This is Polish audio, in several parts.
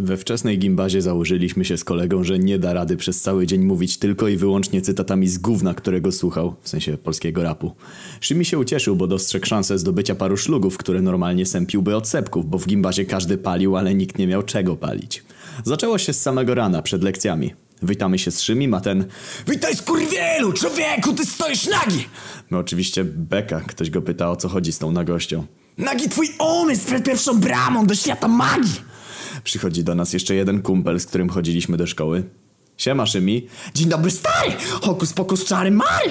We wczesnej gimbazie założyliśmy się z kolegą, że nie da rady przez cały dzień mówić tylko i wyłącznie cytatami z gówna, którego słuchał, w sensie polskiego rapu. Szymi się ucieszył, bo dostrzegł szansę zdobycia paru szlugów, które normalnie sępiłby od sepków, bo w gimbazie każdy palił, ale nikt nie miał czego palić. Zaczęło się z samego rana, przed lekcjami. Witamy się z Szymim, a ten Witaj skurwielu, człowieku, ty stoisz nagi! No oczywiście beka, ktoś go pyta o co chodzi z tą nagością. Nagi twój umysł przed pierwszą bramą do świata magii! Przychodzi do nas jeszcze jeden kumpel, z którym chodziliśmy do szkoły. Siema Szymi. Dzień dobry stary! Hokus pokus czary mary!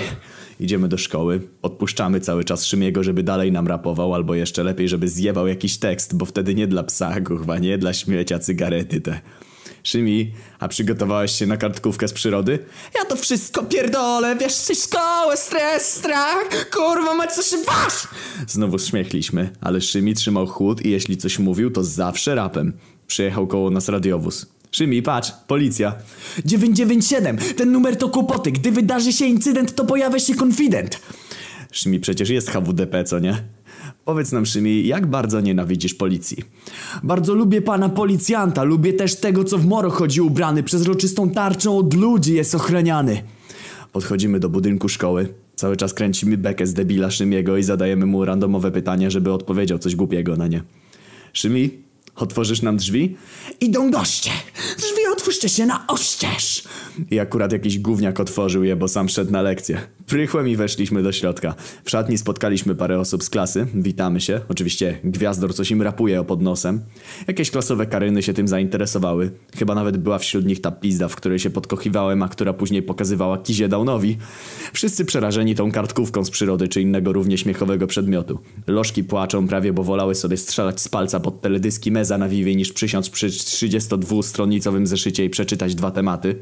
Idziemy do szkoły, odpuszczamy cały czas Szymiego, żeby dalej nam rapował, albo jeszcze lepiej, żeby zjebał jakiś tekst, bo wtedy nie dla psa, kurwa, nie dla śmiecia, cygarety te. Szymi, a przygotowałeś się na kartkówkę z przyrody? Ja to wszystko pierdolę, wiesz, czy szkołę, stres, strach, kurwa mać, co się wasz! Znowu śmiechliśmy, ale Szymi trzymał chłód i jeśli coś mówił, to zawsze rapem. Przyjechał koło nas radiowóz. Szymi, patrz, policja. 997, ten numer to kłopoty, gdy wydarzy się incydent, to pojawia się konfident. Szymi, przecież jest HWDP, co nie? Powiedz nam, Szymi, jak bardzo nienawidzisz policji? Bardzo lubię pana policjanta, lubię też tego, co w moro chodzi ubrany, przezroczystą tarczą od ludzi jest ochraniany. Podchodzimy do budynku szkoły. Cały czas kręcimy bekę z debila Szymiego i zadajemy mu randomowe pytania, żeby odpowiedział coś głupiego na nie. Szymi, otworzysz nam drzwi? Idą goście, drzwi otwórzcie się na oścież. I akurat jakiś gówniak otworzył je, bo sam szedł na lekcję. Prychłem i weszliśmy do środka. W szatni spotkaliśmy parę osób z klasy. Witamy się. Oczywiście Gwiazdor coś im rapuje o pod nosem. Jakieś klasowe karyny się tym zainteresowały. Chyba nawet była wśród nich ta pizda, w której się podkochiwałem, a która później pokazywała kizie Downowi. Wszyscy przerażeni tą kartkówką z przyrody czy innego równie śmiechowego przedmiotu. Lożki płaczą prawie, bo wolały sobie strzelać z palca pod teledyski Meza na Vivie niż przysiąc przy 32-stronicowym zeszycie i przeczytać dwa tematy.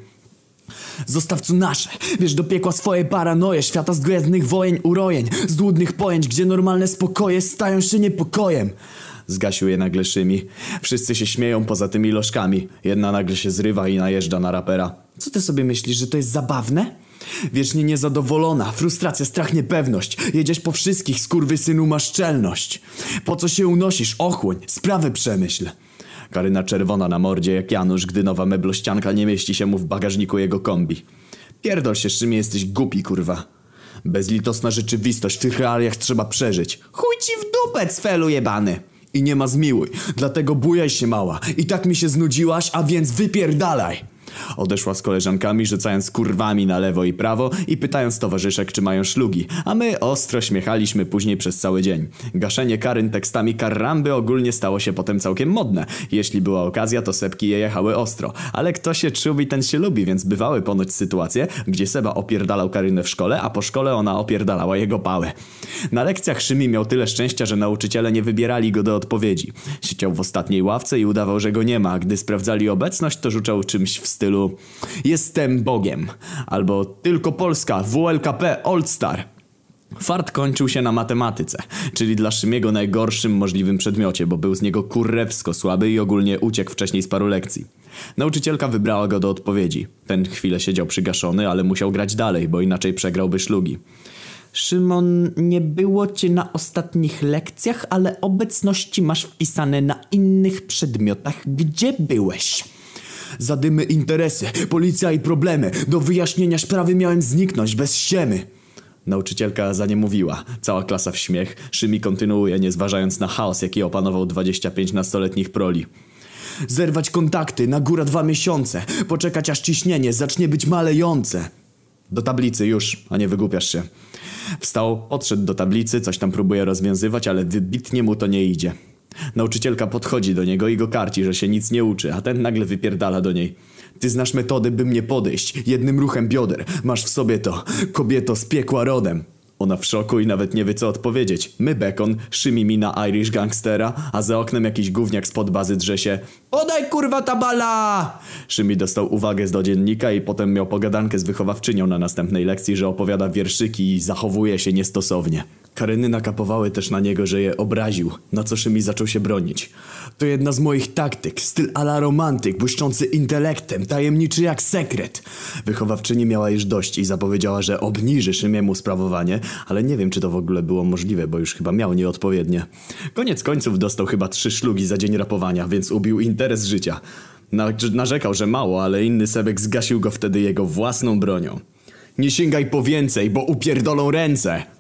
Zostaw co nasze, wiesz do piekła swoje paranoje Świata z gwiezdnych wojen urojeń Z dłudnych pojęć, gdzie normalne spokoje stają się niepokojem Zgasił je nagle Szymi. Wszyscy się śmieją poza tymi lożkami. Jedna nagle się zrywa i najeżdża na rapera. Co ty sobie myślisz, że to jest zabawne? Wiecznie niezadowolona, frustracja, strach, niepewność Jedziesz po wszystkich, synu masz szczelność Po co się unosisz? Ochłoń, sprawę przemyśl Karyna czerwona na mordzie jak Janusz, gdy nowa meblościanka nie mieści się mu w bagażniku jego kombi. Pierdol się, czym jesteś głupi, kurwa. Bezlitosna rzeczywistość, w tych realiach trzeba przeżyć. Chuj ci w dupę, cfelu jebany. I nie ma zmiłuj, dlatego bujaj się mała. I tak mi się znudziłaś, a więc wypierdalaj. Odeszła z koleżankami, rzucając kurwami na lewo i prawo i pytając towarzyszek, czy mają szlugi, a my ostro śmiechaliśmy później przez cały dzień. Gaszenie karyn tekstami karramby ogólnie stało się potem całkiem modne. Jeśli była okazja, to sepki je jechały ostro. Ale kto się czubi, ten się lubi, więc bywały ponoć sytuacje, gdzie Seba opierdalał Karynę w szkole, a po szkole ona opierdalała jego pałę. Na lekcjach Szymi miał tyle szczęścia, że nauczyciele nie wybierali go do odpowiedzi. Siedział w ostatniej ławce i udawał, że go nie ma, a gdy sprawdzali obecność, to rzucał czymś w stylu Jestem Bogiem albo Tylko Polska, WLKP Old Star. Fart kończył się na matematyce, czyli dla Szymiego najgorszym możliwym przedmiocie, bo był z niego kurewsko słaby i ogólnie uciekł wcześniej z paru lekcji. Nauczycielka wybrała go do odpowiedzi. Ten chwilę siedział przygaszony, ale musiał grać dalej, bo inaczej przegrałby szlugi. Szymon, nie było cię na ostatnich lekcjach, ale obecności masz wpisane na innych przedmiotach. Gdzie byłeś? Zadymy interesy, policja i problemy. Do wyjaśnienia sprawy miałem zniknąć bez ściemy. Nauczycielka za nie mówiła. Cała klasa w śmiech. Szymi kontynuuje, nie zważając na chaos, jaki opanował 25 nastoletnich proli. Zerwać kontakty, na górę dwa miesiące. Poczekać aż ciśnienie zacznie być malejące. Do tablicy już, a nie wygłupiasz się. Wstał, podszedł do tablicy, coś tam próbuje rozwiązywać, ale wybitnie mu to nie idzie. Nauczycielka podchodzi do niego i go karci, że się nic nie uczy, a ten nagle wypierdala do niej. Ty znasz metody, by mnie podejść. Jednym ruchem bioder. Masz w sobie to. Kobieto z piekła rodem. Ona w szoku i nawet nie wie co odpowiedzieć. My bekon, szymi mi na Irish gangstera, a za oknem jakiś gówniak spod bazy drze się Podaj kurwa tabala! Szymi dostał uwagę z do dziennika i potem miał pogadankę z wychowawczynią na następnej lekcji, że opowiada wierszyki i zachowuje się niestosownie. Karyny nakapowały też na niego, że je obraził, na co Szymi zaczął się bronić. To jedna z moich taktyk, styl ala romantyk, błyszczący intelektem, tajemniczy jak sekret. Wychowawczyni miała już dość i zapowiedziała, że obniży Szymiemu sprawowanie, ale nie wiem czy to w ogóle było możliwe, bo już chyba miał nieodpowiednie. Koniec końców dostał chyba trzy szlugi za dzień rapowania, więc ubił interes życia. Na, narzekał, że mało, ale inny Sebek zgasił go wtedy jego własną bronią. Nie sięgaj po więcej, bo upierdolą ręce!